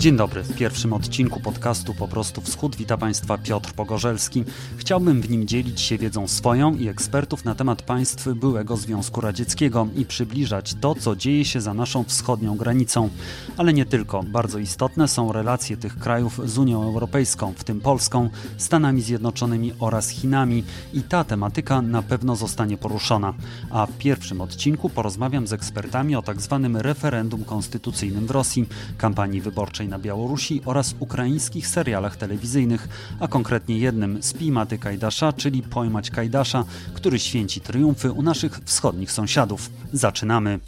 Dzień dobry. W pierwszym odcinku podcastu Po prostu Wschód wita Państwa Piotr Pogorzelski. Chciałbym w nim dzielić się wiedzą swoją i ekspertów na temat państw byłego Związku Radzieckiego i przybliżać to, co dzieje się za naszą wschodnią granicą. Ale nie tylko. Bardzo istotne są relacje tych krajów z Unią Europejską, w tym Polską, Stanami Zjednoczonymi oraz Chinami i ta tematyka na pewno zostanie poruszona. A w pierwszym odcinku porozmawiam z ekspertami o tak zwanym referendum konstytucyjnym w Rosji, kampanii wyborczej na Białorusi oraz ukraińskich serialach telewizyjnych, a konkretnie jednym z Pijmaty Kajdasza, czyli Pojmać Kajdasza, który święci triumfy u naszych wschodnich sąsiadów. Zaczynamy.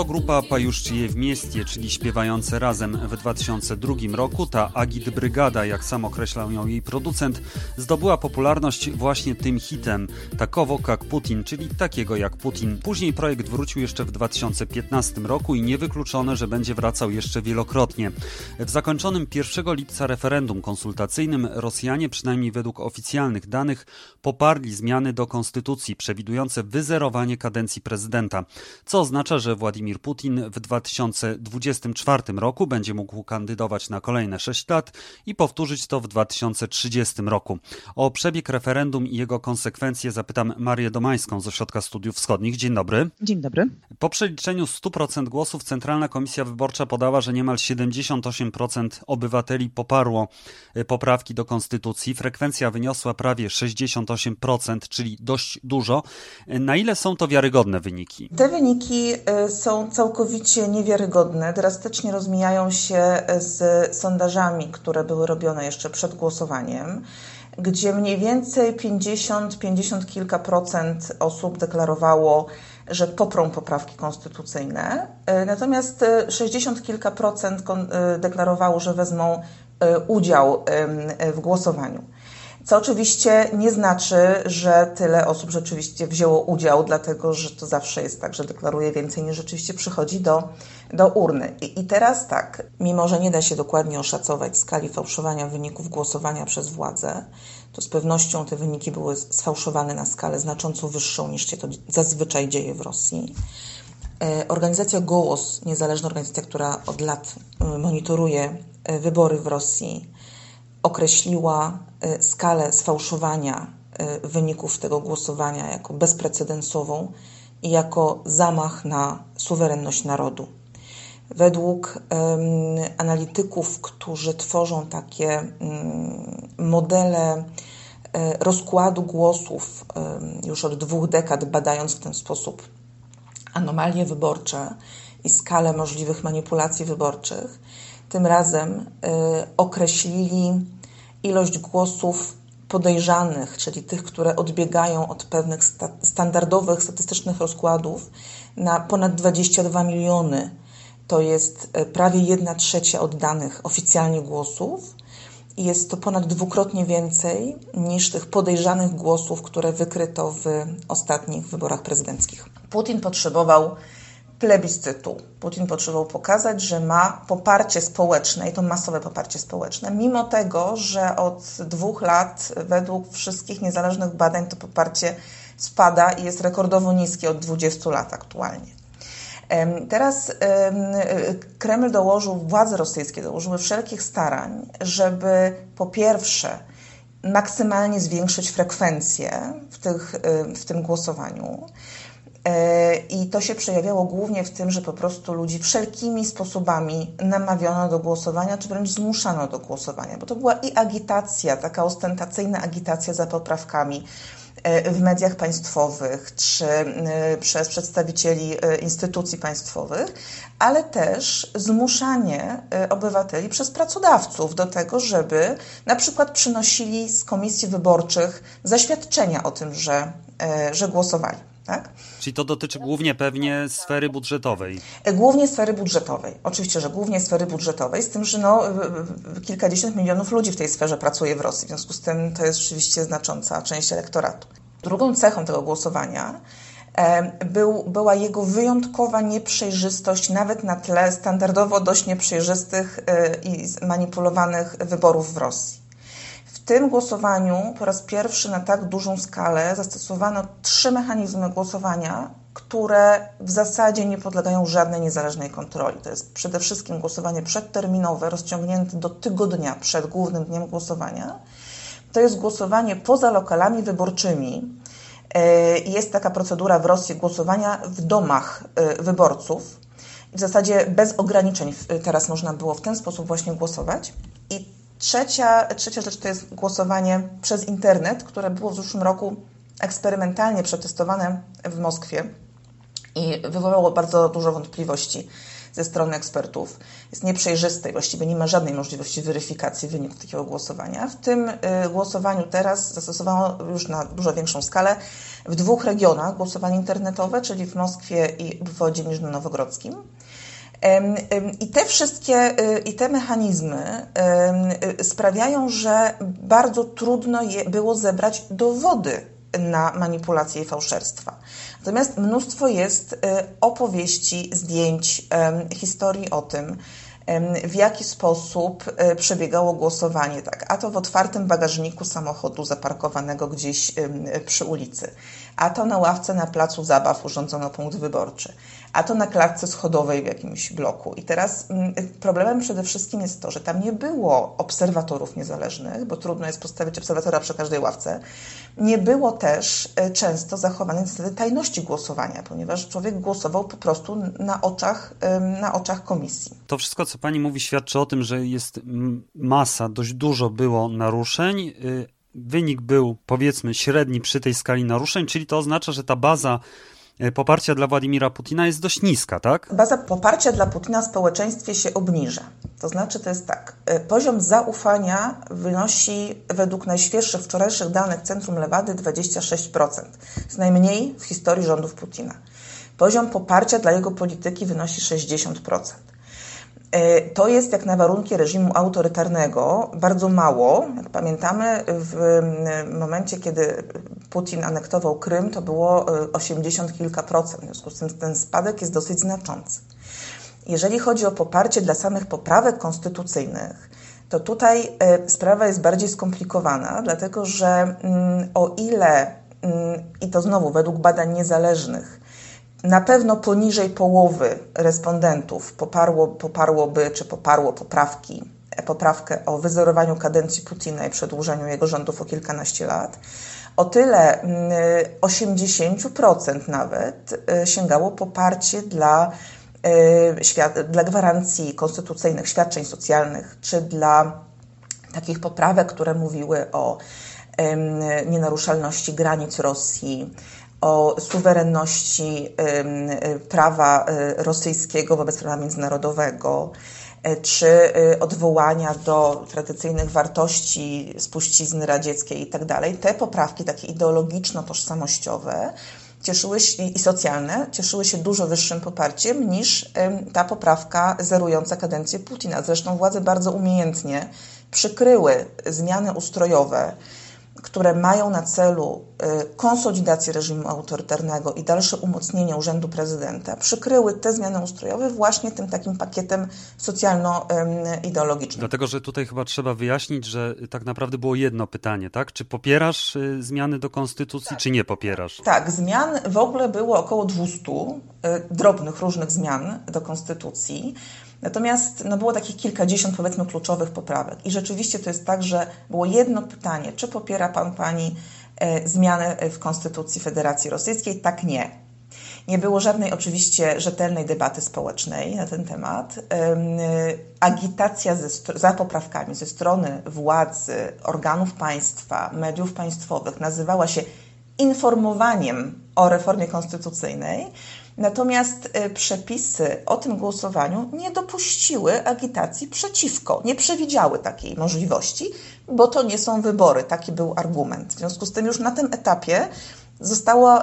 To grupa Pajuszczyje w mieście, czyli śpiewające razem w 2002 roku. Ta Agit Brygada, jak sam określał ją jej producent, zdobyła popularność właśnie tym hitem Takowo jak Putin, czyli takiego jak Putin. Później projekt wrócił jeszcze w 2015 roku i niewykluczone, że będzie wracał jeszcze wielokrotnie. W zakończonym 1 lipca referendum konsultacyjnym Rosjanie, przynajmniej według oficjalnych danych, poparli zmiany do konstytucji przewidujące wyzerowanie kadencji prezydenta, co oznacza, że Władimir Władimir Putin w 2024 roku będzie mógł kandydować na kolejne 6 lat i powtórzyć to w 2030 roku. O przebieg referendum i jego konsekwencje zapytam Marię Domańską z Ośrodka Studiów Wschodnich. Dzień dobry. Dzień dobry. Po przeliczeniu 100% głosów Centralna Komisja Wyborcza podała, że niemal 78% obywateli poparło e, poprawki do konstytucji. Frekwencja wyniosła prawie 68%, czyli dość dużo. E, na ile są to wiarygodne wyniki? Te wyniki e, całkowicie niewiarygodne, drastycznie rozmijają się z sondażami, które były robione jeszcze przed głosowaniem, gdzie mniej więcej 50, 50 kilka procent osób deklarowało, że poprą poprawki konstytucyjne, natomiast 60 kilka procent deklarowało, że wezmą e, udział w głosowaniu. Co oczywiście nie znaczy, że tyle osób rzeczywiście wzięło udział, dlatego że to zawsze jest tak, że deklaruje więcej niż rzeczywiście przychodzi do, do urny. I, I teraz tak, mimo że nie da się dokładnie oszacować skali fałszowania wyników głosowania przez władze, to z pewnością te wyniki były sfałszowane na skalę znacząco wyższą niż się to zazwyczaj dzieje w Rosji. E, organizacja Gołos, niezależna organizacja, która od lat e, monitoruje e, wybory w Rosji, określiła y, skalę sfałszowania y, wyników tego głosowania jako bezprecedensową i jako zamach na suwerenność narodu. Według analityków, którzy tworzą takie um, modele um, rozkładu głosów, już od dwóch dekad badając w ten sposób anomalie wyborcze i skalę możliwych manipulacji wyborczych, tym razem y, określili ilość głosów podejrzanych, czyli tych, które odbiegają od pewnych sta standardowych statystycznych rozkładów, na ponad 22 miliony. To jest y, prawie 1 trzecia oddanych oficjalnie głosów. Jest to ponad dwukrotnie więcej niż tych podejrzanych głosów, które wykryto w ostatnich wyborach prezydenckich. Putin potrzebował plebiscytu. Putin potrzebował pokazać, że ma poparcie społeczne i to masowe poparcie społeczne, mimo tego, że od dwóch lat według wszystkich niezależnych badań to poparcie spada i jest rekordowo niskie od 20 lat aktualnie. Teraz Kreml dołożył, władze rosyjskie dołożyły wszelkich starań, żeby po pierwsze maksymalnie zwiększyć frekwencję w, tych, w tym głosowaniu, I to się przejawiało głównie w tym, że po prostu ludzi wszelkimi sposobami namawiano do głosowania, czy wręcz zmuszano do głosowania, bo to była i agitacja, taka ostentacyjna agitacja za poprawkami e, w mediach państwowych czy e, przez przedstawicieli instytucji państwowych, ale też zmuszanie obywateli przez pracodawców do tego, żeby na przykład przynosili z komisji wyborczych zaświadczenia o tym, że, że głosowali. Tak? Czyli to dotyczy głównie pewnie sfery budżetowej. Głównie sfery budżetowej. Oczywiście, że głównie sfery budżetowej, z tym, że no, kilkadziesiąt milionów ludzi w tej sferze pracuje w Rosji. W związku z tym to jest rzeczywiście znacząca część elektoratu. Drugą cechą tego głosowania był, była jego wyjątkowa nieprzejrzystość, nawet na tle standardowo dość nieprzejrzystych e, i manipulowanych wyborów w Rosji. Tym głosowaniu po raz pierwszy na tak dużą skalę zastosowano trzy mechanizmy głosowania, które w zasadzie nie podlegają żadnej niezależnej kontroli. To jest przede wszystkim głosowanie przedterminowe, rozciągnięte do tygodnia przed głównym dniem głosowania. To jest głosowanie poza lokalami wyborczymi, E, jest taka procedura w Rosji głosowania w domach e, wyborców. W zasadzie bez ograniczeń teraz można było w ten sposób właśnie głosować. I trzecia, trzecia rzecz to jest głosowanie przez internet, które było w zeszłym roku eksperymentalnie przetestowane w Moskwie i wywołało bardzo dużo wątpliwości ze strony ekspertów. Jest nieprzejrzyste i właściwie nie ma żadnej możliwości weryfikacji wyniku takiego głosowania. W tym y, głosowaniu teraz zastosowano już na dużo większą skalę w dwóch regionach głosowanie internetowe, czyli w Moskwie i w wodzie Niżno-Nowogrodzkim. I te wszystkie, y, i te mechanizmy y, sprawiają, że bardzo trudno było zebrać dowody na manipulacje i fałszerstwa. Natomiast mnóstwo jest y, opowieści, zdjęć, historii o tym, w jaki sposób przebiegało głosowanie. Tak, a to w otwartym bagażniku samochodu zaparkowanego gdzieś przy ulicy, a to na ławce na placu zabaw urządzono punkt wyborczy, a to na klatce schodowej w jakimś bloku. I teraz mm, problemem przede wszystkim jest to, że tam nie było obserwatorów niezależnych, bo trudno jest postawić obserwatora przy każdej ławce. Nie było też e, często zachowanej zasady tajności głosowania, ponieważ człowiek głosował po prostu na oczach, na oczach komisji. To wszystko, co pani mówi, świadczy o tym, że jest masa, dość dużo było naruszeń. Wynik był powiedzmy średni przy tej skali naruszeń, czyli to oznacza, że ta baza E, poparcia dla Władimira Putina jest dość niska, tak? Baza poparcia dla Putina w społeczeństwie się obniża. To znaczy, to jest tak, e, poziom zaufania wynosi według najświeższych wczorajszych danych Centrum Lewady 26%. To jest najmniej w historii rządów Putina. Poziom poparcia dla jego polityki wynosi 60%. E, to jest jak na warunki reżimu autorytarnego bardzo mało. Jak pamiętamy, w momencie, kiedy Putin anektował Krym, to było 80 e, kilka procent. W związku z tym ten spadek jest dosyć znaczący. Jeżeli chodzi o poparcie dla samych poprawek konstytucyjnych, to tutaj e, sprawa jest bardziej skomplikowana, dlatego że o ile, i to znowu według badań niezależnych, na pewno poniżej połowy respondentów poparło, poparłoby czy poparło poprawki, poprawkę o wyzerowaniu kadencji Putina i przedłużeniu jego rządów o kilkanaście lat. O tyle 80% mm, nawet y, sięgało poparcie dla, y, dla gwarancji konstytucyjnych, świadczeń socjalnych, czy dla takich poprawek, które mówiły o nienaruszalności granic Rosji, o suwerenności prawa y, rosyjskiego wobec prawa międzynarodowego, e, czy y, odwołania do tradycyjnych wartości spuścizny radzieckiej i tak te poprawki takie ideologiczno-tożsamościowe cieszyły się, i socjalne cieszyły się dużo wyższym poparciem niż ta poprawka zerująca kadencję Putina. Zresztą władze bardzo umiejętnie przykryły zmiany ustrojowe, które mają na celu y, konsolidację reżimu autorytarnego i dalsze umocnienie urzędu prezydenta, przykryły te zmiany ustrojowe właśnie tym takim pakietem socjalno-ideologicznym. Dlatego, że tutaj chyba trzeba wyjaśnić, że tak naprawdę było jedno pytanie, tak? Czy popierasz y, zmiany do konstytucji, tak. czy nie popierasz? Tak, zmian w ogóle było około 200 y, drobnych, różnych zmian do konstytucji. Natomiast no, było takich kilkadziesiąt, powiedzmy, kluczowych poprawek. I rzeczywiście to jest tak, że było jedno pytanie, czy popiera Pan Pani e, zmiany w Konstytucji Federacji Rosyjskiej? Tak, nie. Nie było żadnej oczywiście rzetelnej debaty społecznej na ten temat. E, agitacja ze, za poprawkami ze strony władzy, organów państwa, mediów państwowych nazywała się informowaniem o reformie konstytucyjnej. Natomiast e, przepisy o tym głosowaniu nie dopuściły agitacji przeciwko, nie przewidziały takiej możliwości, bo to nie są wybory. Taki był argument. W związku z tym już na tym etapie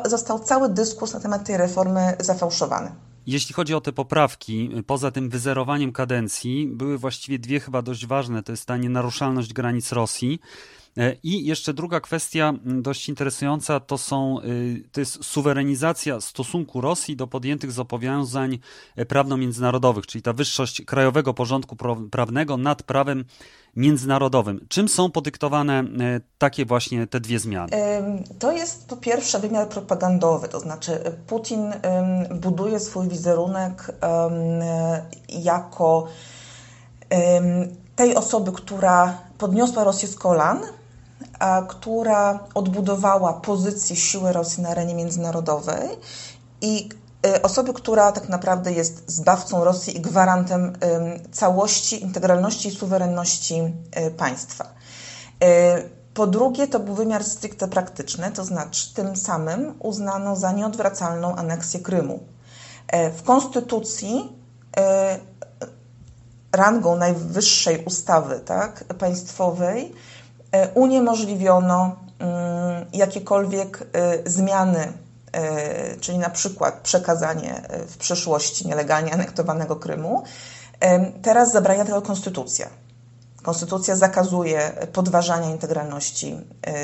został cały dyskurs na temat tej reformy zafałszowany. Jeśli chodzi o te poprawki, poza tym wyzerowaniem kadencji, były właściwie dwie chyba dość ważne. To jest ta nienaruszalność granic Rosji I jeszcze druga kwestia dość interesująca to są to jest suwerenizacja stosunku Rosji do podjętych zobowiązań prawno-międzynarodowych, czyli ta wyższość krajowego porządku prawnego nad prawem międzynarodowym. Czym są podyktowane takie właśnie te dwie zmiany? To jest po pierwsze wymiar propagandowy, to znaczy Putin buduje swój wizerunek jako tej osoby, która podniosła Rosję z kolan, która odbudowała pozycję siły Rosji na arenie międzynarodowej i e, osoby, która tak naprawdę jest zbawcą Rosji i gwarantem całości, integralności i suwerenności e, państwa. Po drugie, to był wymiar stricte praktyczny, to znaczy tym samym uznano za nieodwracalną aneksję Krymu. W konstytucji rangą najwyższej ustawy tak, państwowej uniemożliwiono mm, jakiekolwiek e, zmiany, e, czyli na przykład przekazanie w przyszłości nielegalnie anektowanego Krymu. Teraz zabrania tego konstytucja. Konstytucja zakazuje podważania integralności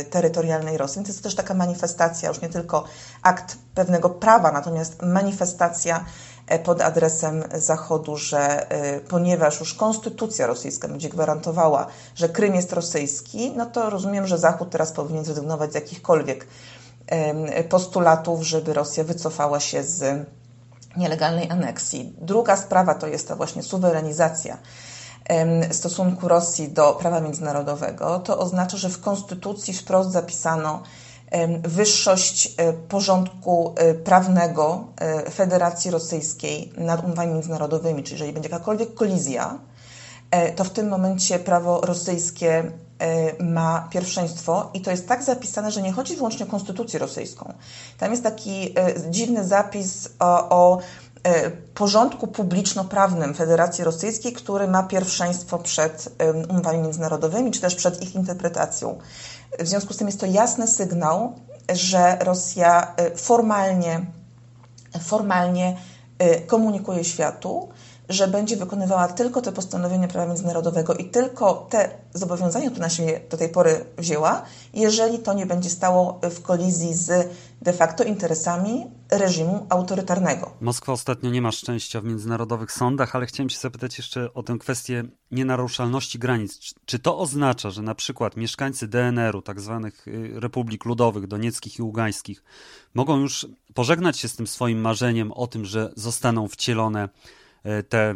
terytorialnej Rosji. To jest też taka manifestacja, już nie tylko akt pewnego prawa, natomiast manifestacja E, pod adresem Zachodu, że e, ponieważ już konstytucja rosyjska będzie gwarantowała, że Krym jest rosyjski, no to rozumiem, że Zachód teraz powinien zrezygnować z jakichkolwiek postulatów, żeby Rosja wycofała się z nielegalnej aneksji. Druga sprawa to jest ta właśnie suwerenizacja stosunku Rosji do prawa międzynarodowego. To oznacza, że w konstytucji wprost zapisano, wyższość e, porządku e, prawnego e, Federacji Rosyjskiej nad umowami międzynarodowymi, czyli jeżeli będzie jakakolwiek kolizja, to w tym momencie prawo rosyjskie ma pierwszeństwo i to jest tak zapisane, że nie chodzi wyłącznie o konstytucję rosyjską. Tam jest taki dziwny zapis o, o porządku publiczno-prawnym Federacji Rosyjskiej, który ma pierwszeństwo przed umowami międzynarodowymi, czy też przed ich interpretacją. W związku z tym jest to jasny sygnał, że Rosja y, formalnie, formalnie y, komunikuje światu, że będzie wykonywała tylko te postanowienia prawa międzynarodowego i tylko te zobowiązania, które na siebie do tej pory wzięła, jeżeli to nie będzie stało w kolizji z de facto interesami reżimu autorytarnego. Moskwa ostatnio nie ma szczęścia w międzynarodowych sądach, ale chciałem się zapytać jeszcze o tę kwestię nienaruszalności granic. Czy to oznacza, że na przykład mieszkańcy DNR-u, tak zwanych y, republik ludowych, donieckich i ługańskich, mogą już pożegnać się z tym swoim marzeniem o tym, że zostaną wcielone te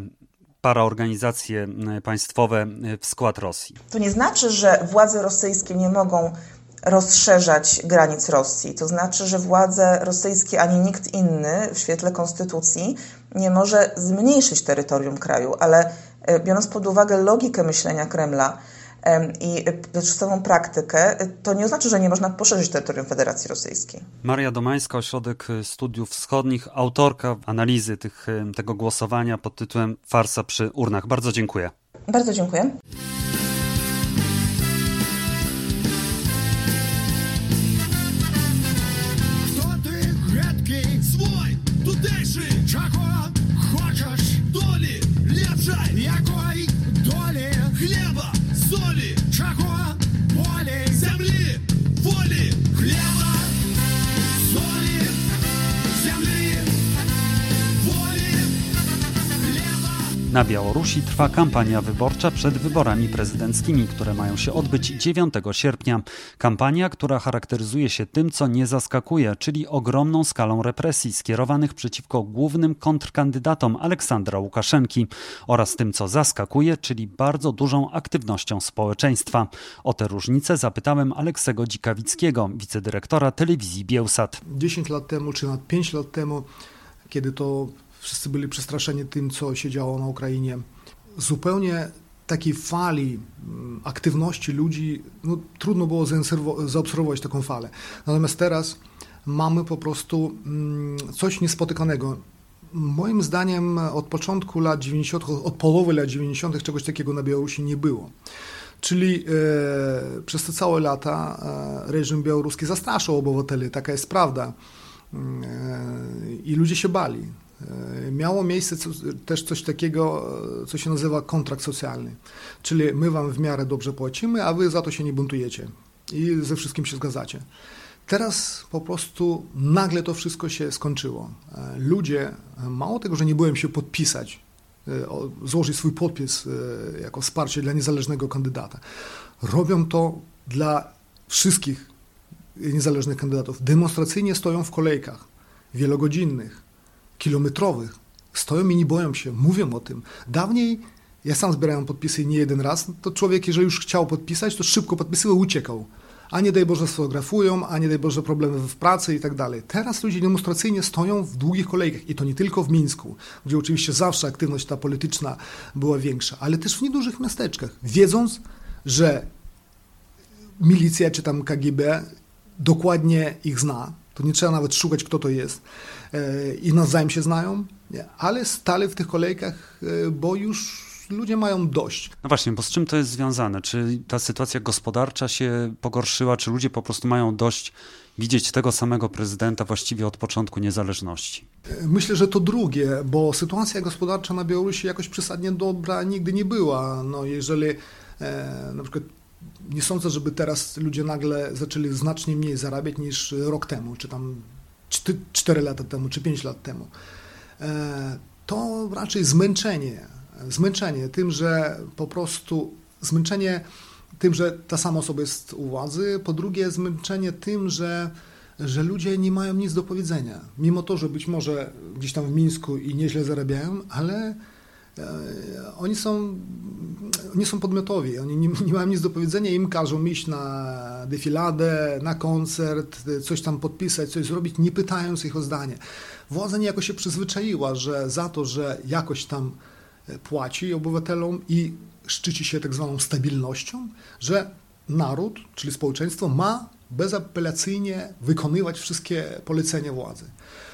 paraorganizacje państwowe e, w skład Rosji. To nie znaczy, że władze rosyjskie nie mogą rozszerzać granic Rosji. To znaczy, że władze rosyjskie ani nikt inny w świetle konstytucji nie może zmniejszyć terytorium kraju, ale e, biorąc pod uwagę logikę myślenia Kremla, i dotychczasową praktykę, to nie oznacza, że nie można poszerzyć terytorium Federacji Rosyjskiej. Maria Domańska, Ośrodek Studiów Wschodnich, autorka analizy tych, tego głosowania pod tytułem Farsa przy urnach. Bardzo dziękuję. Bardzo dziękuję. Na Białorusi trwa kampania wyborcza przed wyborami prezydenckimi, które mają się odbyć 9 sierpnia. Kampania, która charakteryzuje się tym, co nie zaskakuje, czyli ogromną skalą represji skierowanych przeciwko głównym kontrkandydatom Aleksandra Łukaszenki oraz tym, co zaskakuje, czyli bardzo dużą aktywnością społeczeństwa. O te różnice zapytałem Aleksego Dzikawickiego, wicedyrektora telewizji Bielsat. 10 lat temu, czy nawet 5 lat temu, kiedy to Wszyscy byli przestraszeni tym, co się działo na Ukrainie. Zupełnie takiej fali mm, aktywności ludzi, no, trudno było zaobserwować taką falę. Natomiast teraz mamy po prostu mm, coś niespotykanego. Moim zdaniem od początku lat 90., od połowy lat 90. czegoś takiego na Białorusi nie było. Czyli e, przez te całe lata e, reżim białoruski zastraszał obywateli, taka jest prawda. Mm, e, I ludzie się bali. E, miało miejsce też coś takiego, e, co się nazywa kontrakt socjalny. Czyli my wam w miarę dobrze płacimy, a wy za to się nie buntujecie. i ze wszystkim się zgadzacie. Teraz po prostu nagle to wszystko się skończyło. Ludzie, mało tego, że nie byłem się podpisać, złożyć swój podpis jako wsparcie dla niezależnego kandydata, robią to dla wszystkich niezależnych kandydatów. Demonstracyjnie stoją w kolejkach wielogodzinnych, kilometrowych. Stoją i nie boją się, mówią o tym. Dawniej ja sam zbierałem podpisy nie jeden raz, to człowiek, jeżeli już chciał podpisać, to szybko podpisywał, uciekał. A nie daj Boże sfotografują, a nie daj Boże problemy w pracy i tak dalej. Teraz ludzie demonstracyjnie stoją w długich kolejkach i to nie tylko w Mińsku, gdzie oczywiście zawsze aktywność ta polityczna była większa, ale też w niedużych miasteczkach, wiedząc, że milicja czy tam KGB dokładnie ich zna, to nie trzeba nawet szukać, kto to jest e, i nawzajem się znają, ale stali w tych kolejkach, e, bo już ludzie mają dość. No właśnie, bo z czym to jest związane? Czy ta sytuacja gospodarcza się pogorszyła, czy ludzie po prostu mają dość widzieć tego samego prezydenta właściwie od początku niezależności? E, myślę, że to drugie, bo sytuacja gospodarcza na Białorusi jakoś przesadnie dobra nigdy nie była. No jeżeli e, na przykład nie sądzę, żeby teraz ludzie nagle zaczęli znacznie mniej zarabiać niż rok temu, czy tam 4 lata temu, czy 5 lat temu. E, to raczej zmęczenie. Zmęczenie tym, że po prostu zmęczenie tym, że ta sama osoba jest u władzy, po drugie zmęczenie tym, że, że ludzie nie mają nic do powiedzenia. Mimo to, że być może gdzieś tam w Mińsku i nieźle zarabiają, ale oni są, nie są podmiotowi, oni nie, nie, mają nic do powiedzenia, im każą iść na defiladę, na koncert, coś tam podpisać, coś zrobić, nie pytając ich o zdanie. Władza niejako się przyzwyczaiła, że za to, że jakoś tam płaci obywatelom i szczyci się tak zwaną stabilnością, że naród, czyli społeczeństwo ma bezapelacyjnie wykonywać wszystkie polecenia władzy.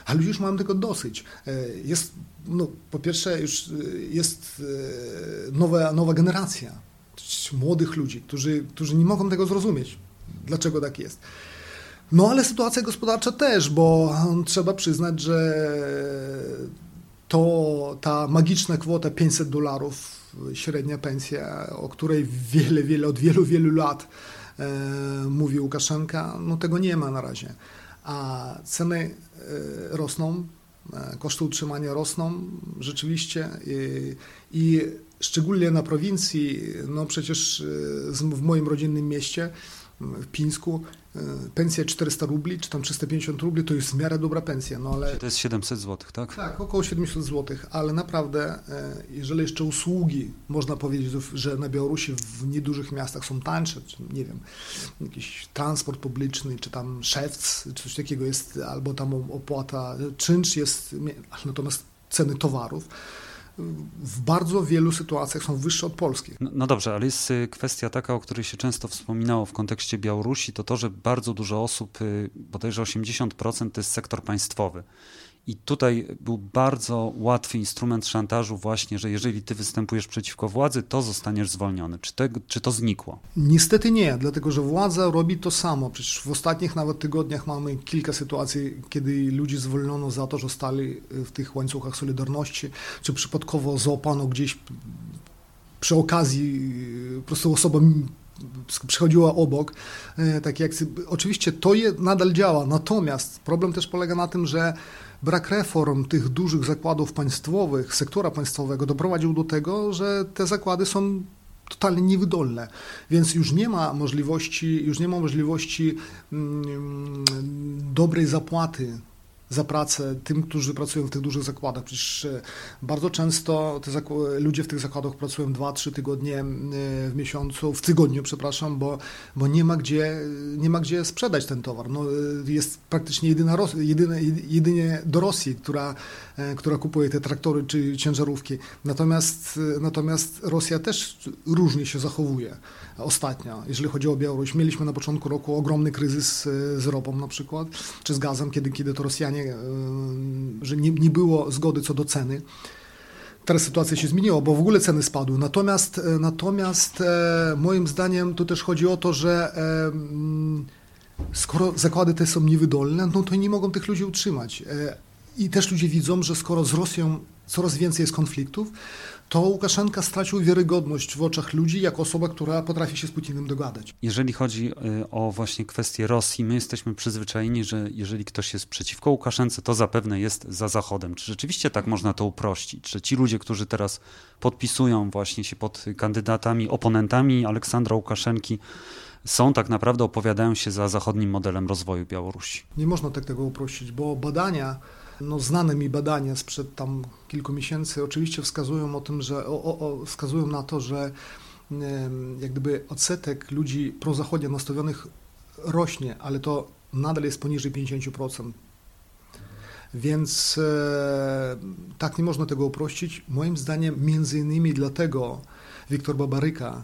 A ludzie już mają tego dosyć. E, jest, no, po pierwsze, już e, jest e, nowa, nowa generacja młodych ludzi, którzy, którzy nie mogą tego zrozumieć, dlaczego tak jest. No ale sytuacja gospodarcza też, bo trzeba przyznać, że to ta magiczna kwota 500 dolarów, średnia pensja, o której wiele, wiele, od wielu, wielu lat e, mówi Łukaszenka, no tego nie ma na razie. A ceny rosną, e, koszty utrzymania rosną rzeczywiście i, szczególnie na prowincji, no przecież e, w moim rodzinnym mieście, w Pińsku, E, pensja 400 rubli, czy tam 350 rubli, to jest w miarę dobra pensja. No ale... To jest 700 zł, tak? Tak, około 700 zł, ale naprawdę, e, jeżeli jeszcze usługi, można powiedzieć, że na Białorusi w niedużych miastach są tańsze, czy nie wiem, jakiś transport publiczny, czy tam szewc, czy coś takiego jest, albo tam opłata, czynsz jest, natomiast ceny towarów, w bardzo wielu sytuacjach są wyższe od polskich. No, no, dobrze, ale jest y, kwestia taka, o której się często wspominało w kontekście Białorusi, to to, że bardzo dużo osób, y, bodajże 80% to jest sektor państwowy. I tutaj był bardzo łatwy instrument szantażu właśnie, że jeżeli ty występujesz przeciwko władzy, to zostaniesz zwolniony. Czy, te, czy to znikło? Niestety nie, dlatego że władza robi to samo. Przecież w ostatnich nawet tygodniach mamy kilka sytuacji, kiedy ludzi zwolniono za to, że stali w tych łańcuchach Solidarności, czy przypadkowo załapano gdzieś przy okazji po prostu osoba przychodziła obok, e, tak jak oczywiście to je, nadal działa, natomiast problem też polega na tym, że brak reform tych dużych zakładów państwowych, sektora państwowego doprowadził do tego, że te zakłady są totalnie niewydolne, więc już nie ma możliwości, już nie ma możliwości mm, dobrej zapłaty za pracę tym, którzy pracują w tych dużych zakładach. Przecież e, bardzo często ludzie w tych zakładach pracują 2-3 tygodnie e, w miesiącu, w tygodniu, przepraszam, bo, bo nie, ma gdzie, nie ma gdzie sprzedać ten towar. No, e, jest praktycznie jedyna, jedyne, jedynie do Rosji, która, która kupuje te traktory czy ciężarówki. Natomiast, natomiast Rosja też różnie się zachowuje ostatnio, jeżeli chodzi o Białoruś. Mieliśmy na początku roku ogromny kryzys z ropą na przykład, czy z gazem, kiedy, kiedy to Rosjanie E, że nie, nie było zgody co do ceny. Teraz sytuacja się zmieniła, bo w ogóle ceny spadły. Natomiast, e, natomiast e, moim zdaniem to też chodzi o to, że mm, skoro zakłady te są niewydolne, no to nie mogą tych ludzi utrzymać. I też ludzie widzą, że skoro z Rosją coraz więcej jest konfliktów, to Łukaszenka stracił wiarygodność w oczach ludzi jako osoba, która potrafi się z Putinem dogadać. Jeżeli chodzi y, o właśnie kwestię Rosji, my jesteśmy przyzwyczajeni, że jeżeli ktoś jest przeciwko Łukaszence, to zapewne jest za Zachodem. Czy rzeczywiście tak można to uprościć? Czy ci ludzie, którzy teraz podpisują właśnie się pod kandydatami, oponentami Aleksandra Łukaszenki, są tak naprawdę, opowiadają się za zachodnim modelem rozwoju Białorusi? Nie można tak tego uprościć, bo badania no, znane mi badania sprzed tam kilku miesięcy oczywiście wskazują o tym, że o, o, wskazują na to, że jak gdyby odsetek ludzi prozachodnio nastawionych rośnie, ale to nadal jest poniżej 50%. Więc e, tak nie można tego uprościć. Moim zdaniem między innymi dlatego Wiktor Babaryka,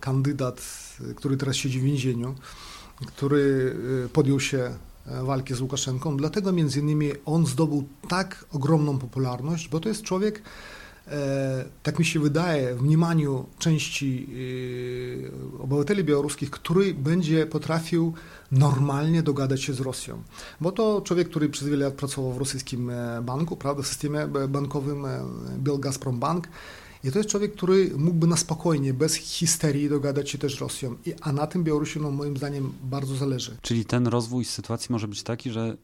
kandydat, który teraz siedzi w więzieniu, który e, podjął się walki z Łukaszenką. Dlatego między innymi on zdobył tak ogromną popularność, bo to jest człowiek, e, tak mi się wydaje, w mniemaniu części e, obywateli białoruskich, który będzie potrafił normalnie dogadać się z Rosją. Bo to człowiek, który przez wiele lat pracował w rosyjskim banku, prawda, w systemie bankowym Bill Gazprom Bank i to jest człowiek, który mógłby na spokojnie, bez histerii dogadać się też Rosją. I, a na tym Białorusi, no, moim zdaniem, bardzo zależy. Czyli ten rozwój sytuacji może być taki, że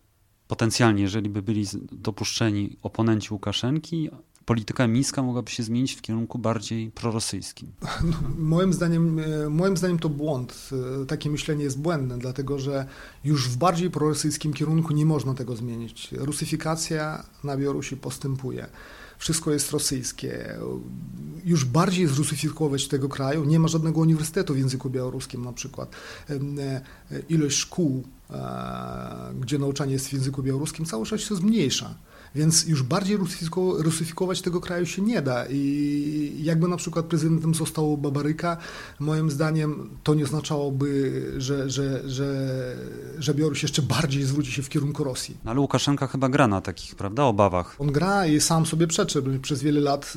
potencjalnie, jeżeli by byli dopuszczeni oponenci Łukaszenki, polityka mińska mogłaby się zmienić w kierunku bardziej prorosyjskim? No, moim, zdaniem, e, moim zdaniem to błąd. E, takie myślenie jest błędne, dlatego że już w bardziej prorosyjskim kierunku nie można tego zmienić. Rusyfikacja na Białorusi postępuje wszystko jest rosyjskie. Już bardziej zrusyfikować tego kraju, nie ma żadnego uniwersytetu w języku białoruskim na przykład. E, ilość szkół, e, gdzie nauczanie jest w języku białoruskim, cały czas się zmniejsza. Więc już bardziej rusyfikować tego kraju się nie da. I jakby na przykład prezydentem został Babaryka, moim zdaniem to nie oznaczałoby, że, że, że, że Białoruś jeszcze bardziej zwróci się w kierunku Rosji. No, ale Łukaszenka chyba gra na takich, prawda, obawach. On gra i sam sobie przeczy. Przez wiele lat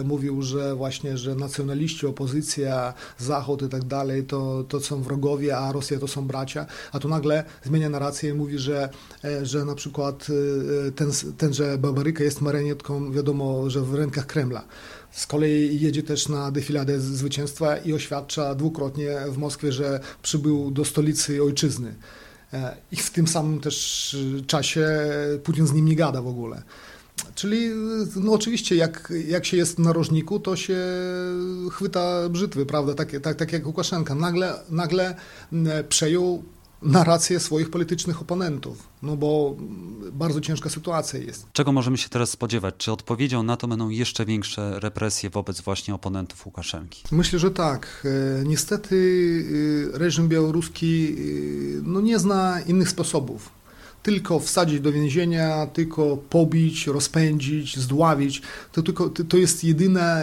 e, mówił, że właśnie, że nacjonaliści, opozycja, Zachód i tak dalej to, to są wrogowie, a Rosja to są bracia. A tu nagle zmienia narrację i mówi, że, e, że na przykład e, ten, ten że Babaryka jest marionetką, wiadomo, że w rękach Kremla. Z kolei jedzie też na defiladę zwycięstwa i oświadcza dwukrotnie w Moskwie, że przybył do stolicy ojczyzny. E, I w tym samym też czasie Putin z nim nie gada w ogóle. Czyli no oczywiście jak, jak się jest w narożniku, to się chwyta brzytwy, prawda? Tak, tak, tak jak Łukaszenka. Nagle, nagle przejął narrację swoich politycznych oponentów, no bo bardzo ciężka sytuacja jest. Czego możemy się teraz spodziewać? Czy odpowiedzią na to będą jeszcze większe represje wobec właśnie oponentów Łukaszenki? Myślę, że tak. E, niestety e, reżim białoruski e, no, nie zna innych sposobów tylko wsadzić do więzienia, tylko pobić, rozpędzić, zdławić. To, tylko, to jest jedyna,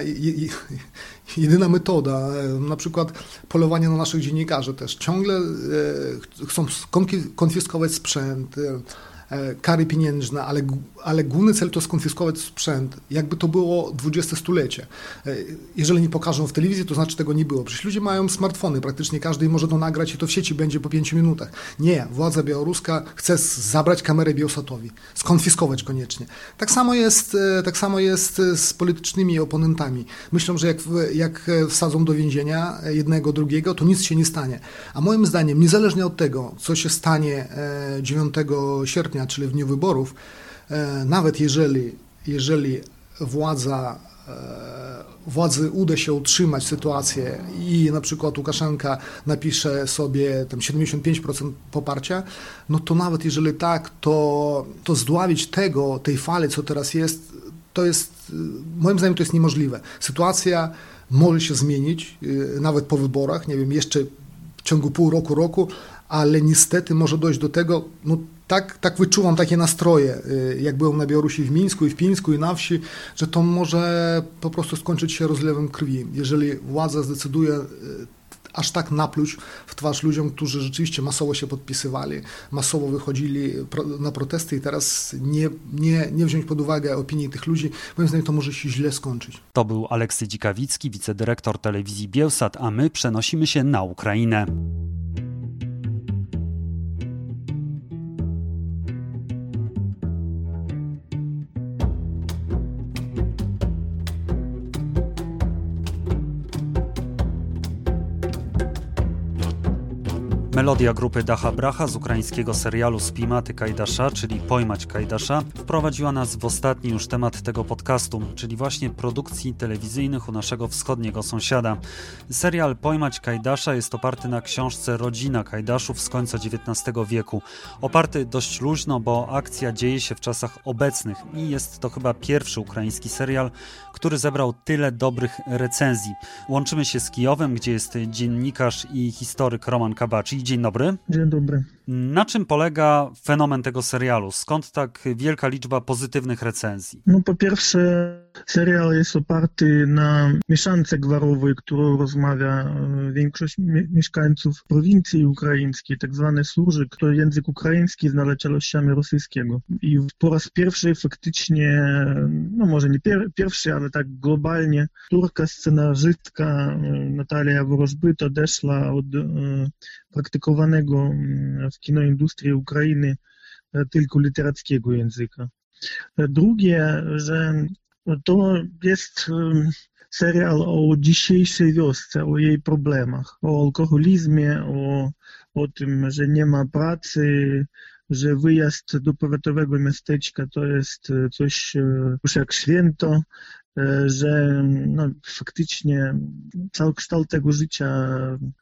jedyna metoda. Na przykład polowanie na naszych dziennikarzy też. Ciągle e, chcą konfiskować sprzęt, E, kary pieniężne, ale, ale główny cel to skonfiskować sprzęt, jakby to było 20 stulecie. E, jeżeli nie pokażą w telewizji, to znaczy tego nie było. Przecież ludzie mają smartfony, praktycznie każdy może to nagrać i to w sieci będzie po 5 minutach. Nie, władza białoruska chce zabrać kamerę Biosatowi, skonfiskować koniecznie. Tak samo jest, e, tak samo jest z politycznymi oponentami. Myślą, że jak, jak wsadzą do więzienia jednego, drugiego, to nic się nie stanie. A moim zdaniem, niezależnie od tego, co się stanie 9 sierpnia, czyli w dniu wyborów, e, nawet jeżeli, jeżeli władza e, władzy uda się utrzymać sytuację i na przykład Łukaszenka napisze sobie tam 75% poparcia, no to nawet jeżeli tak, to, to zdławić tego, tej fali, co teraz jest, to jest, moim zdaniem to jest niemożliwe. Sytuacja może się zmienić, e, nawet po wyborach, nie wiem, jeszcze w ciągu pół roku, roku, ale niestety może dojść do tego, no tak, tak wyczuwam takie nastroje, y, jak byłem na Białorusi w Mińsku i w Pińsku i na wsi, że to może po prostu skończyć się rozlewem krwi. Jeżeli władza zdecyduje y, aż tak napluć w twarz ludziom, którzy rzeczywiście masowo się podpisywali, masowo wychodzili na protesty i teraz nie, nie, nie wziąć pod uwagę opinii tych ludzi, moim zdaniem to może się źle skończyć. To był Aleksy Dzikawicki, wicedyrektor telewizji Bielsat, a my przenosimy się na Ukrainę. Melodia grupy Dacha Bracha z ukraińskiego serialu Spimaty Kajdasza, czyli Pojmać Kajdasza, wprowadziła nas w ostatni już temat tego podcastu, czyli właśnie produkcji telewizyjnych u naszego wschodniego sąsiada. Serial Pojmać Kajdasza jest oparty na książce Rodzina Kajdaszów z końca XIX wieku. Oparty dość luźno, bo akcja dzieje się w czasach obecnych i jest to chyba pierwszy ukraiński serial, który zebrał tyle dobrych recenzji. Łączymy się z Kijowem, gdzie jest dziennikarz i historyk Roman Kabaci. Dzień dobry. Dzień dobry. Na czym polega fenomen tego serialu? Skąd tak wielka liczba pozytywnych recenzji? No po pierwsze, serial jest oparty na mieszance gwarowej, którą rozmawia e, większość mieszkańców prowincji ukraińskiej, tak zwane służy, to język ukraiński z naleciałościami rosyjskiego. I po raz pierwszy faktycznie, no może nie pier pierwszy, ale tak globalnie, turka scenarzystka e, Natalia Worożbyt odeszła od e, praktykowanego mm, kinoindustrii Ukrainy e, tylko literackiego języka. E, drugie, że to jest serial o dzisiejszej wiosce, o jej problemach, o alkoholizmie, o, o tym, że nie ma pracy, że wyjazd do powiatowego miasteczka to jest coś już jak święto, E, że no, faktycznie cały kształt tego życia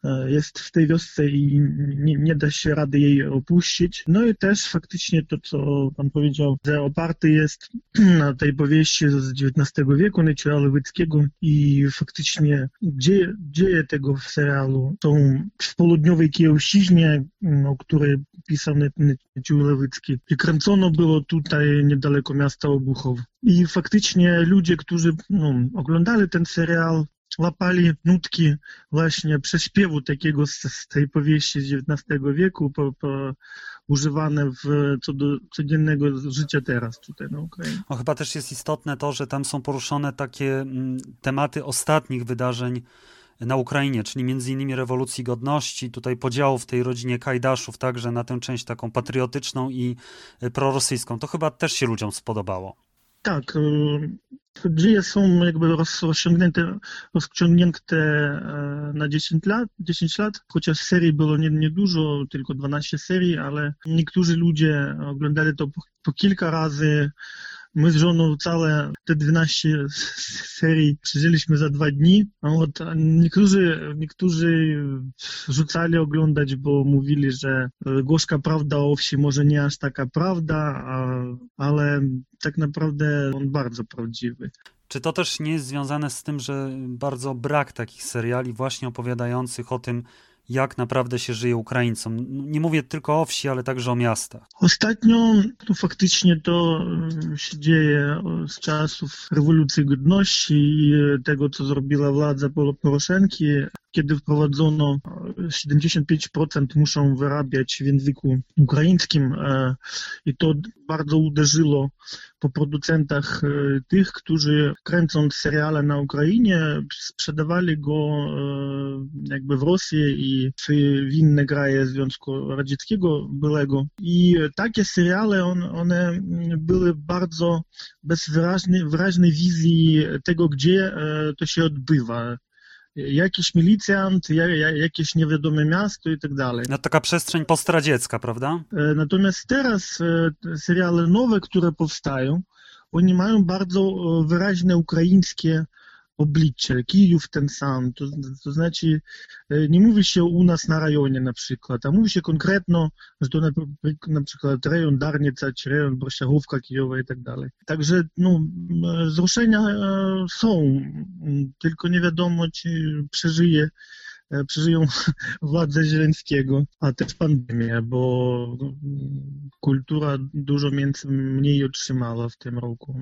e, jest w tej wiosce i nie, nie, da się rady jej opuścić. No i też faktycznie to, co pan powiedział, że oparty jest na tej powieści z XIX wieku Neciora Lewickiego i faktycznie dzieje, dzieje tego w serialu są w południowej Kijowszczyźnie, o której pisał Necior Lewicki. I kręcono było tutaj niedaleko miasta Obuchow. I faktycznie ludzie, którzy no, oglądali ten serial, łapali nutki właśnie prześpiewu takiego z, z tej powieści XIX wieku, po, po, używane w, co do codziennego życia teraz tutaj na Ukrainie. O, chyba też jest istotne to, że tam są poruszone takie mm, tematy ostatnich wydarzeń na Ukrainie, czyli między innymi rewolucji godności, tutaj podziału w tej rodzinie Kajdaszów, także na tę część taką patriotyczną i y, prorosyjską. To chyba też się ludziom spodobało. Tak, dzieje są jakby rozciągnięte, rozciągnięte na 10 lat, 10 lat, chociaż serii było nie, niedużo, tylko 12 serii, ale niektórzy ludzie oglądali to po, po kilka razy, My z żoną całe te 12 serii przeżyliśmy za dwa dni. От, niektórzy, niektórzy rzucali oglądać, bo mówili, że gorzka prawda o wsi może nie aż taka prawda, ale tak naprawdę on bardzo prawdziwy. Czy to też nie jest związane z tym, że bardzo brak takich seriali właśnie opowiadających o tym, jak naprawdę się żyje Ukraińcom. Nie mówię tylko o wsi, ale także o miastach. Ostatnio no, faktycznie to mm, się dzieje z czasów rewolucji godności i tego, co zrobiła władza Poroszenki kiedy wprowadzono 75% muszą wyrabiać w języku ukraińskim i to bardzo uderzyło po producentach tych, którzy kręcąc seriale na Ukrainie sprzedawali go jakby w Rosji i w inne kraje Związku Radzieckiego byłego. I takie seriale, on, one były bardzo bez wyraźnej, wyraźnej wizji tego, gdzie to się odbywa jakiś milicjant, jakieś niewiadome miasto i tak dalej. No taka przestrzeń postradziecka, prawda? Natomiast teraz seriale nowe, które powstają, oni mają bardzo wyraźne ukraińskie oblicze. Kijów ten sam, to, to znaczy nie mówi się u nas na rejonie na przykład, a mówi się konkretno, że to na, na przykład rejon Darnica, czy rejon Brosiachówka Kijowa i tak dalej. Także no, wzruszenia są, tylko nie wiadomo, czy przeżyje przeżyją władzę Zieleńskiego, a też pandemię, bo kultura dużo mniej otrzymała w tym roku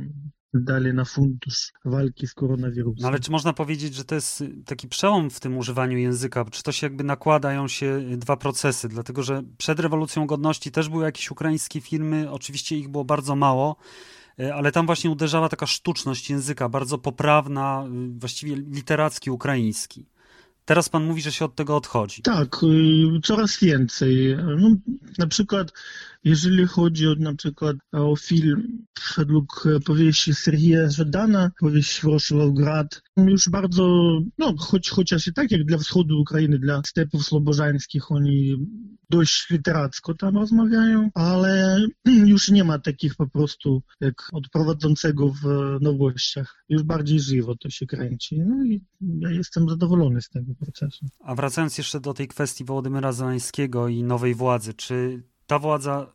dali na fundusz walki z koronawirusem. No ale czy można powiedzieć, że to jest taki przełom w tym używaniu języka? Czy to się jakby nakładają się dwa procesy? Dlatego, że przed rewolucją godności też były jakieś ukraińskie filmy, oczywiście ich było bardzo mało, e, ale tam właśnie uderzała taka sztuczność języka, bardzo poprawna, y, właściwie literacki ukraiński. Teraz pan mówi, że się od tego odchodzi. Tak, y, coraz więcej. No, na przykład Jeżeli chodzi o, na przykład o film według powieści Sergieja Żadana, powieść Wrocławgrad, już bardzo, no choć, chociaż i tak jak dla wschodu Ukrainy, dla stepów slobożańskich oni dość literacko tam rozmawiają, ale już nie ma takich po prostu jak od prowadzącego w nowościach. Już bardziej żywo to się kręci. No i ja jestem zadowolony z tego procesu. A wracając jeszcze do tej kwestii Wołodymyra Zeleńskiego i nowej władzy, czy ta władza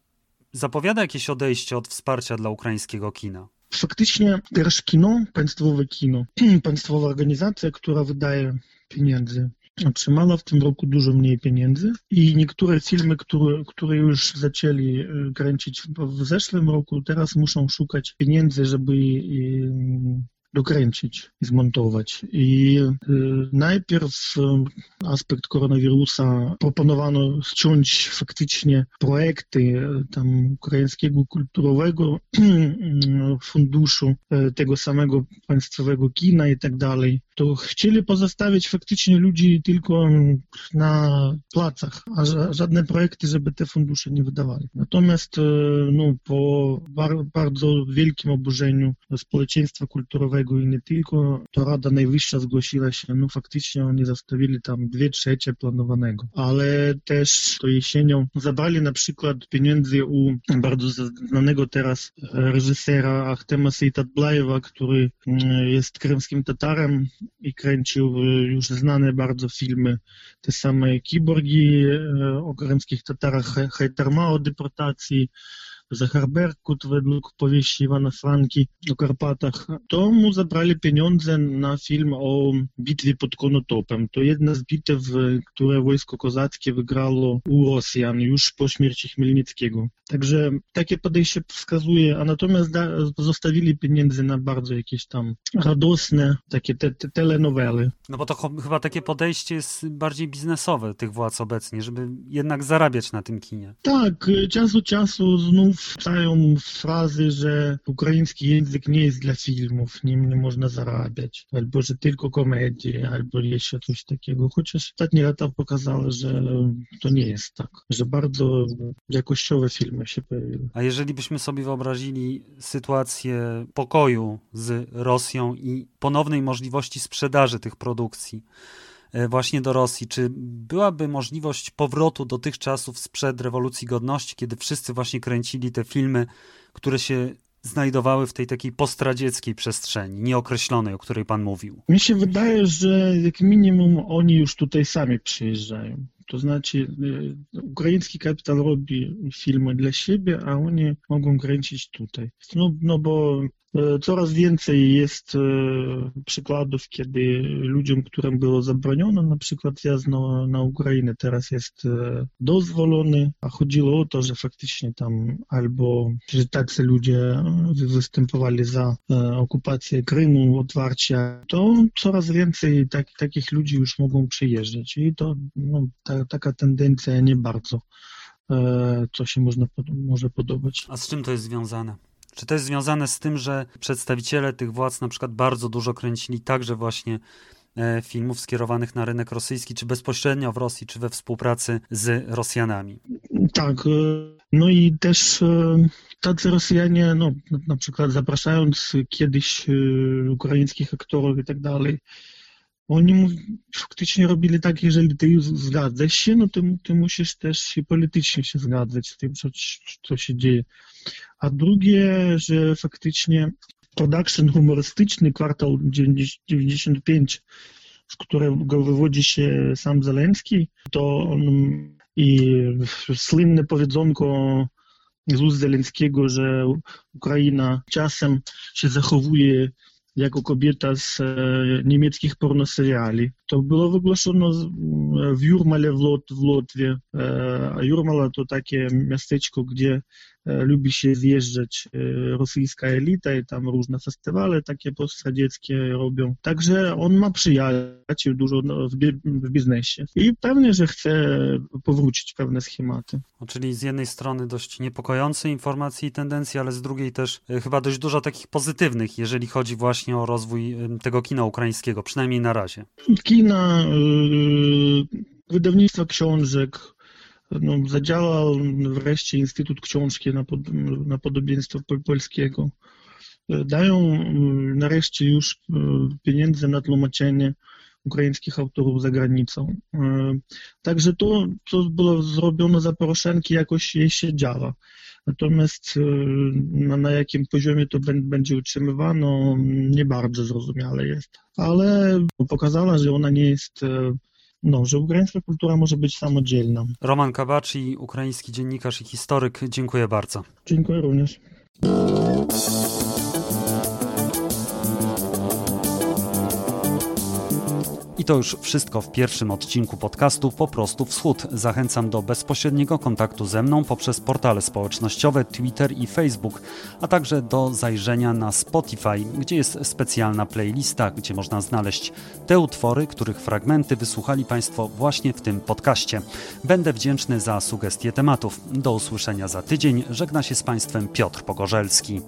zapowiada jakieś odejście od wsparcia dla ukraińskiego kina? Faktycznie też kino, państwowe kino, państwowa organizacja, która wydaje pieniądze otrzymała w tym roku dużo mniej pieniędzy i niektóre filmy, które, które już zaczęli kręcić w zeszłym roku, teraz muszą szukać pieniędzy, żeby dokręcić i zmontować. I najpierw aspekt koronawirusa proponowano ściąć faktycznie projekty tam ukraińskiego kulturowego funduszu, tego samego państwowego kina i tak dalej. To chcieli pozostawić faktycznie ludzi tylko na placach, a żadne projekty, żeby te fundusze nie wydawali. Natomiast no, po bardzo wielkim oburzeniu społeczeństwa kulturowego i nie tylko, to Rada Najwyższa zgłosiła się, no faktycznie oni zostawili tam dwie trzecie planowanego, ale też to jesienią zabrali na przykład pieniędzy u bardzo znanego teraz reżysera Achtema Seytatblajewa, który jest krymskim Tatarem i kręcił już znane bardzo filmy, te same Kiborgi o krymskich Tatarach, Hajtarma o deportacji, Zachar Berkut według powieści Iwana Franki o Karpatach, to mu zabrali pieniądze na film o bitwie pod Konotopem. To jedna z bitew, które wojsko kozackie wygrało u Rosjan już po śmierci Chmielnickiego. Także takie podejście wskazuje, a natomiast zostawili pieniędzy na bardzo jakieś tam radosne, takie te, te telenowele. No bo to chyba takie podejście jest bardziej biznesowe tych władz obecnie, żeby jednak zarabiać na tym kinie. Tak, czas od czasu znów wstają frazy, że ukraiński język nie jest dla filmów, nim nie można zarabiać, albo że tylko komedie, albo jeszcze coś takiego. Chociaż ostatnie lata pokazały, że to nie jest tak, że bardzo jakościowe filmy się pojawiły. A jeżeli byśmy sobie wyobrazili sytuację pokoju z Rosją i ponownej możliwości sprzedaży tych produkcji, właśnie do Rosji. Czy byłaby możliwość powrotu do tych czasów sprzed rewolucji godności, kiedy wszyscy właśnie kręcili te filmy, które się znajdowały w tej takiej postradzieckiej przestrzeni, nieokreślonej, o której pan mówił? Mi się wydaje, że jak minimum oni już tutaj sami przyjeżdżają. To znaczy, ukraiński kapital robi filmy dla siebie, a oni mogą kręcić tutaj. No, no bo Coraz więcej jest przykładów, kiedy ludziom, którym było zabronione, na przykład wjazd na, na Ukrainę, teraz jest dozwolony, a chodziło o to, że faktycznie tam albo, że tacy ludzie występowali za okupację Krymu, otwarcia, to coraz więcej tak, takich ludzi już mogą przyjeżdżać i to no, ta, taka tendencja nie bardzo co się można, może podobać. A z czym to jest związane? Czy to jest związane z tym, że przedstawiciele tych władz na przykład bardzo dużo kręcili także właśnie filmów skierowanych na rynek rosyjski, czy bezpośrednio w Rosji, czy we współpracy z Rosjanami? Tak. No i też tacy Rosjanie, no na przykład zapraszając kiedyś ukraińskich aktorów i tak dalej, oni faktycznie robili tak, jeżeli ty zgadzasz się, no to ty musisz też i politycznie się zgadzać z tym, co, co się dzieje. A drugie, że faktycznie production humorystyczny, kwartał 95, z którego wywodzi się sam Zeleński, to on i słynne powiedzonko z ust że Ukraina czasem się zachowuje jako kobieta z niemieckich pornoseriali. To było wygłoszone w Jurmale w, Lot, w Lotwie. A Jurmala to takie miasteczko, gdzie lubi się zjeżdżać rosyjska elita i tam różne festiwale takie postradzieckie robią. Także on ma przyjaciół dużo w, w biznesie i pewnie, że chce powrócić pewne schematy. Czyli z jednej strony dość niepokojące informacje i tendencje, ale z drugiej też chyba dość dużo takich pozytywnych, jeżeli chodzi właśnie o rozwój tego kina ukraińskiego, przynajmniej na razie. Kina, wydawnictwa książek, no, zadziałał wreszcie Instytut Książki na, pod, na podobieństwo polskiego. Dają nareszcie już pieniądze na tłumaczenie ukraińskich autorów za granicą. Także to, co było zrobione za Poroszenki, jakoś jej się działa. Natomiast na, na jakim poziomie to będzie utrzymywano, nie bardzo zrozumiale jest. Ale pokazała, że ona nie jest no, że ukraińska kultura może być samodzielna. Roman Kabaci, ukraiński dziennikarz i historyk, dziękuję bardzo. Dziękuję również. I to już wszystko w pierwszym odcinku podcastu Po prostu Wschód. Zachęcam do bezpośredniego kontaktu ze mną poprzez portale społecznościowe Twitter i Facebook, a także do zajrzenia na Spotify, gdzie jest specjalna playlista, gdzie można znaleźć te utwory, których fragmenty wysłuchali Państwo właśnie w tym podcaście. Będę wdzięczny za sugestie tematów. Do usłyszenia za tydzień. Żegna się z Państwem Piotr Pogorzelski.